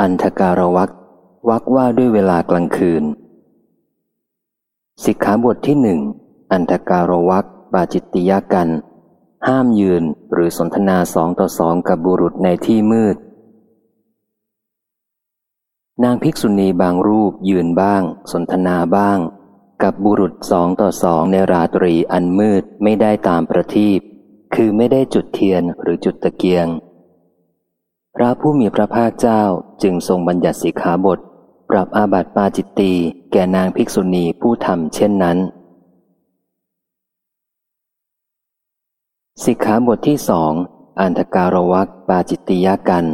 อันธการวักวักว่าด้วยเวลากลางคืน สิกขาบทที่หนึ่งอันธการวักปาจิตติยกัน ห้ามยืนหรือสนทนาสองต่อสองกับบุรุษในที่มืด นางภิกษุณีบางรูปยืนบ้าง สนทนาบ้าง กับบุรุษสองต่อสองในราตรีอันมืดไม่ได้ตามประทีปคือไม่ได้จุดเทียนหรือจุดตะเกียง พระผู้มีพระภาคเจ้าจึงทรงบัญญัติสิกขาบท ปรับอาบัติปาจิตตีแก่นางภิกษุณีผู้ทำเช่นนั้น สิกขาบทที่สองอันทการวักปาจิตติยกัน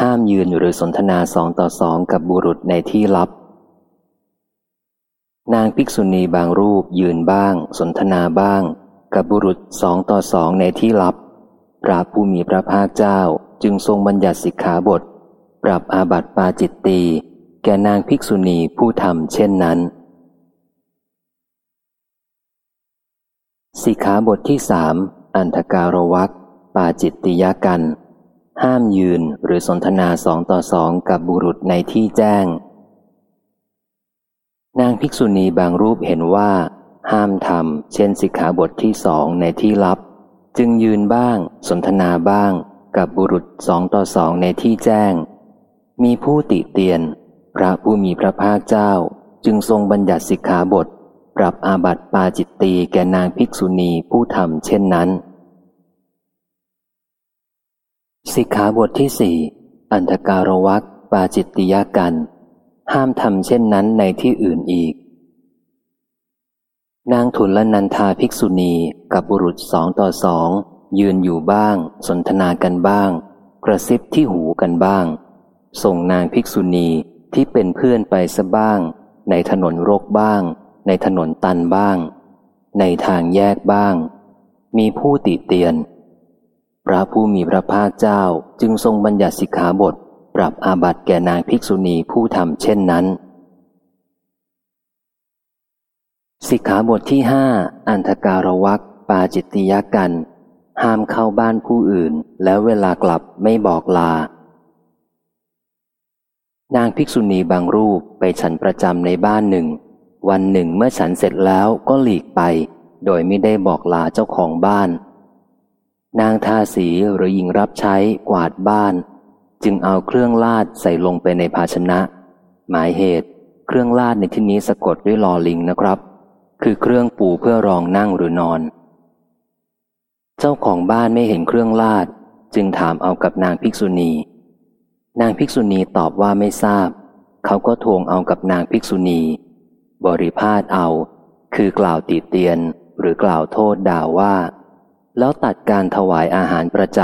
ห้ามยืนหรือสนทนาสองต่อสองกับบุรุษในที่ลับ นางภิกษุณีบางรูปยืนบ้าง สนทนาบ้าง กับบุรุษสองต่อสองในที่ลับ พระผู้มีพระภาคเจ้า จึงทรงบัญญัติสิกขาบท ปรับอาบัติปาจิตตี แก่นางภิกษุณีผู้ทำเช่นนั้น สิกขาบทที่สามอันทการวักปาจิตติยกัน ห้ามยืนหรือสนทนาสองต่อสองกับบุรุษในที่แจ้ง นางภิกษุณีบางรูปเห็นว่า ห้ามทำเช่นสิกขาบทที่สองในที่ลับ จึงยืนบ้าง สนทนาบ้าง กับบุรุษสองต่อสองในที่แจ้ง มีผู้ติเตียน พระผู้มีพระภาคเจ้าจึงทรงบัญญัติสิกขาบท ปรับอาบัติปาจิตตีแก่นางภิกษุณีผู้ทำเช่นนั้น สิกขาบทที่สี่อันธการวักปาจิตติยกัน ห้ามทำเช่นนั้นในที่อื่นอีก นางทุนละนันทาภิกษุณีกับบุรุษสองต่อสอง ยืนอยู่บ้าง สนทนากันบ้าง กระซิบที่หูกันบ้าง ส่งนางภิกษุณีที่เป็นเพื่อนไปซะบ้าง ในถนนรกบ้าง ในถนนตันบ้าง ในทางแยกบ้าง มีผู้ติเตียน พระผู้มีพระภาคเจ้าจึงทรงบัญญัติสิกขาบท ปรับอาบัติแก่นางภิกษุณีผู้ทำเช่นนั้นสิกขาบทที่ห้าอันธการวักปาจิตติยกัน ห้ามเข้าบ้านผู้อื่น แล้วเวลากลับไม่บอกลา นางภิกษุณีบางรูปไปฉันประจำในบ้านหนึ่ง วันหนึ่งเมื่อฉันเสร็จแล้วก็หลีกไป โดยไม่ได้บอกลาเจ้าของบ้าน นางทาสีหรือหญิงรับใช้กวาดบ้าน จึงเอาเครื่องลาดใส่ลงไปในภาชนะ หมายเหตุ เครื่องลาดในที่นี้สะกดด้วยลอลิงนะครับ คือเครื่องปูเพื่อรองนั่งหรือนอน เจ้าของบ้านไม่เห็นเครื่องลาด จึงถามเอากับนางภิกษุณี นางภิกษุณีตอบว่าไม่ทราบ เขาก็ทวงเอากับนางภิกษุณี บริพาทเอา คือกล่าวติเตียนหรือกล่าวโทษด่าว่า แล้วตัดการถวายอาหารประจ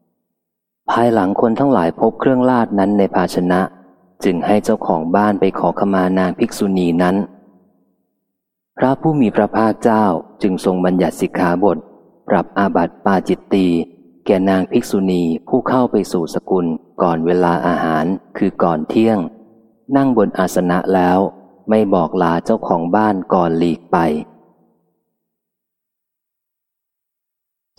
ำภายหลังคนทั้งหลายพบเครื่องลาดนั้นในภาชนะ จึงให้เจ้าของบ้านไปขอขมานางภิกษุณีนั้น พระผู้มีพระภาคเจ้าจึงทรงบัญญัติสิกขาบท ปรับอาบัติปาจิตตีแก่นางภิกษุณีผู้เข้าไปสู่สกุลก่อนเวลาอาหารคือก่อนเที่ยง นั่งบนอาสนะแล้ว ไม่บอกลาเจ้าของบ้านก่อนหลีกไป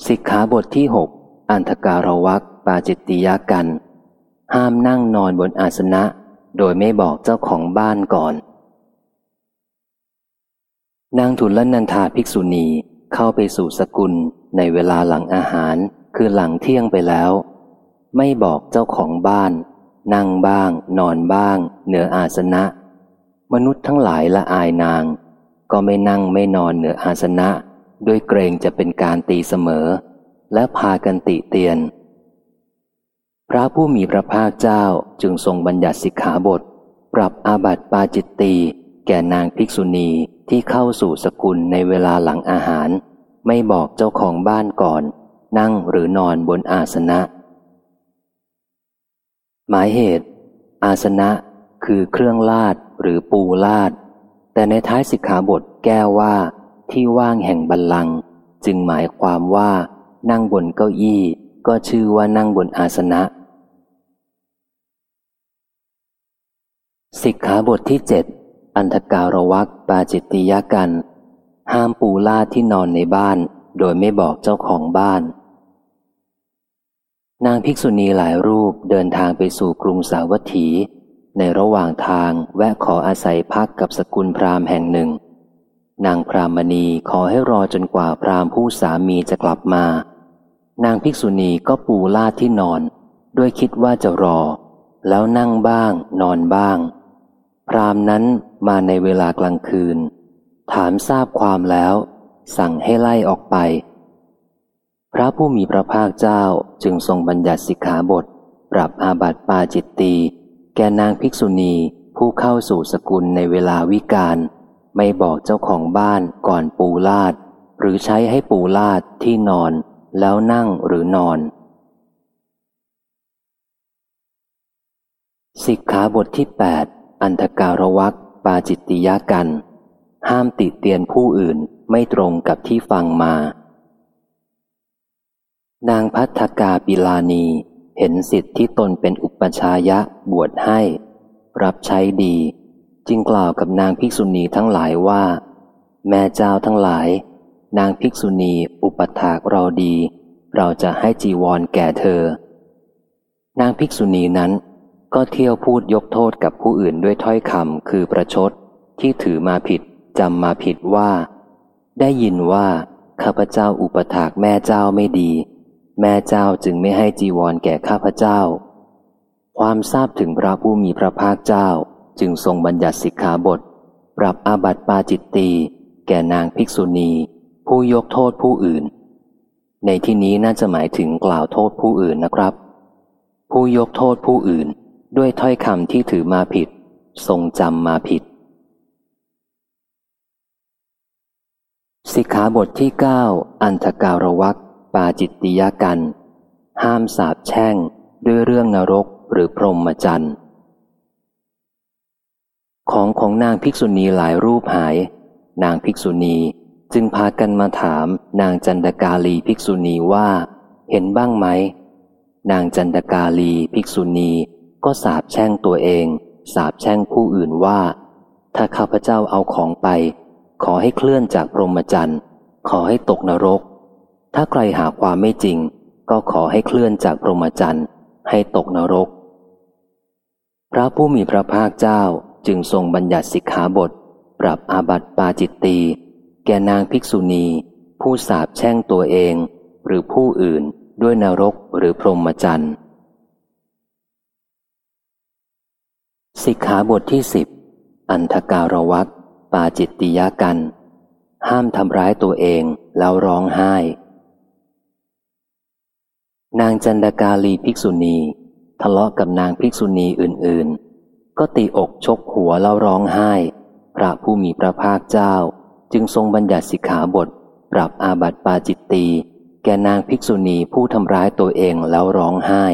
สิกขาบทที่หกอันธการวักปาจิตติยากัน ห้ามนั่งนอนบนอาสนะ โดยไม่บอกเจ้าของบ้านก่อน นางทุลนันทาภิกษุณีเข้าไปสู่สกุล ในเวลาหลังอาหารคือหลังเที่ยงไปแล้ว ไม่บอกเจ้าของบ้าน นั่งบ้าง นอนบ้าง เหนืออาสนะ มนุษย์ทั้งหลายละอายนาง ก็ไม่นั่งไม่นอนเหนืออาสนะ ด้วยเกรงจะเป็นการตีเสมอ และพากันติเตียน พระผู้มีพระภาคเจ้าจึงทรงบัญญัติสิกขาบท ปรับอาบัติปาจิตตีแก่นางภิกษุณีที่เข้าสู่สกุลในเวลาหลังอาหาร ไม่บอกเจ้าของบ้านก่อน นั่งหรือนอนบนอาสนะ หมายเหตุ อาสนะคือเครื่องลาดหรือปูลาด แต่ในท้ายสิกขาบทแก้ว่าที่ว่างแห่งบัลลังก์จึงหมายความว่า นั่งบนเก้าอี้ ก็ชื่อว่านั่งบนอาสนะ สิกขาบทที่เจ็ดอันธการวักปาจิตติยกัน ห้ามปูลาดที่นอนในบ้าน โดยไม่บอกเจ้าของบ้าน นางภิกษุณีหลายรูปเดินทางไปสู่กรุงสาวัตถี ในระหว่างทางแวะขออาศัยพักกับสกุลพราหมณ์แห่งหนึ่ง นางพรามณีขอให้รอจนกว่าพราหมณ์ผู้สามีจะกลับมา นางภิกษุณีก็ปูลาดที่นอนด้วยคิดว่าจะรอ แล้วนั่งบ้าง นอนบ้าง พราหมณ์นั้นมาในเวลากลางคืนามทราบความแล้ว สั่งให้ไล่ออกไป พระผู้มีพระภาคเจ้าจึงทรงบัญญัติสิกขาบท ปรับอาบัติปาจิตตีแก่นางภิกษุณีผู้เข้าสู่สกุลในเวลาวิกาลไม่บอกเจ้าของบ้านก่อนปูลาด หรือใช้ให้ปูลาดที่นอนแล้วนั่งหรือนอน สิกขาบทที่ 8 อันธการวักปาจิตติยากัน ห้ามติเตียนผู้อื่นไม่ตรงกับที่ฟังมา นางพัฒกาปิลานีเห็นสิทธิ์ที่ตนเป็นอุปชายะบวชให้ รับใช้ดี จึงกล่าวกับนางภิกษุณีทั้งหลายว่า แม่เจ้าทั้งหลาย นางภิกษุณีอุปถากเราดี เราจะให้จีวรแก่เธอ นางภิกษุณีนั้นก็เที่ยวพูดยกโทษกับผู้อื่นด้วยถ้อยคำคือประชดที่ถือมาผิด จำมาผิดว่า ได้ยินว่า ข้าพเจ้าอุปถากแม่เจ้าไม่ดี แม่เจ้าจึงไม่ให้จีวรแก่ข้าพเจ้า ความทราบถึงพระผู้มีพระภาคเจ้าจึงทรงบัญญัติสิกขาบท ปรับอาบัติปาจิตตีแก่นางภิกษุณี ผู้ยกโทษผู้อื่น ในที่นี้น่าจะหมายถึงกล่าวโทษผู้อื่นนะครับ ผู้ยกโทษผู้อื่นด้วยถ้อยคำที่ถือมาผิด ทรงจำมาผิด สิกขาบทที่เก้าอันธการวักปาจิตติยกัน ห้ามสาบแช่งด้วยเรื่องนรกหรือพรหมจรรย์ของของนางภิกษุณีหลายรูปหาย นางภิกษุณีจึงพากันมาถามนางจันดกาลีภิกษุณีว่า เห็นบ้างไหม นางจันดกาลีภิกษุณีก็สาบแช่งตัวเอง สาบแช่งผู้อื่นว่า ถ้าข้าพเจ้าเอาของไป ขอให้เคลื่อนจากพรหมจรรย์ ขอให้ตกนรก ถ้าใครหาความไม่จริง ก็ขอให้เคลื่อนจากพรหมจรรย์ให้ตกนรก พระผู้มีพระภาคเจ้าจึงทรงบัญญัติสิกขาบท ปรับอาบัติปาจิตตีแก่นางภิกษุณี ผู้สาบแช่งตัวเอง หรือผู้อื่นด้วยนรกหรือพรหมจรรย์สิกขาบทที่สิบอันทการวัตร ปาจิตติยากัน ห้ามทำร้ายตัวเองแล้วร้องไห้ นางจันดกาลีภิกษุณี ทะเลาะกับนางภิกษุณีอื่นๆ ก็ตีอกชกหัวแล้วร้องไห้ พระผู้มีพระภาคเจ้า จึงทรงบัญญัติสิกขาบท ปรับอาบัติปาจิตตีแก่นางภิกษุณีผู้ทำร้ายตัวเองแล้วร้องไห้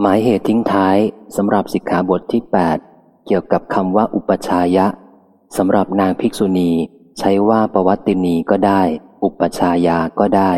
หมายเหตุทิ้งท้ายสำหรับสิกขาบทที่ 8 เกี่ยวกับคำว่าอุปชายะสำหรับนางภิกษุณีใช้ว่าปวัตินีก็ได้ อุปชายาก็ได้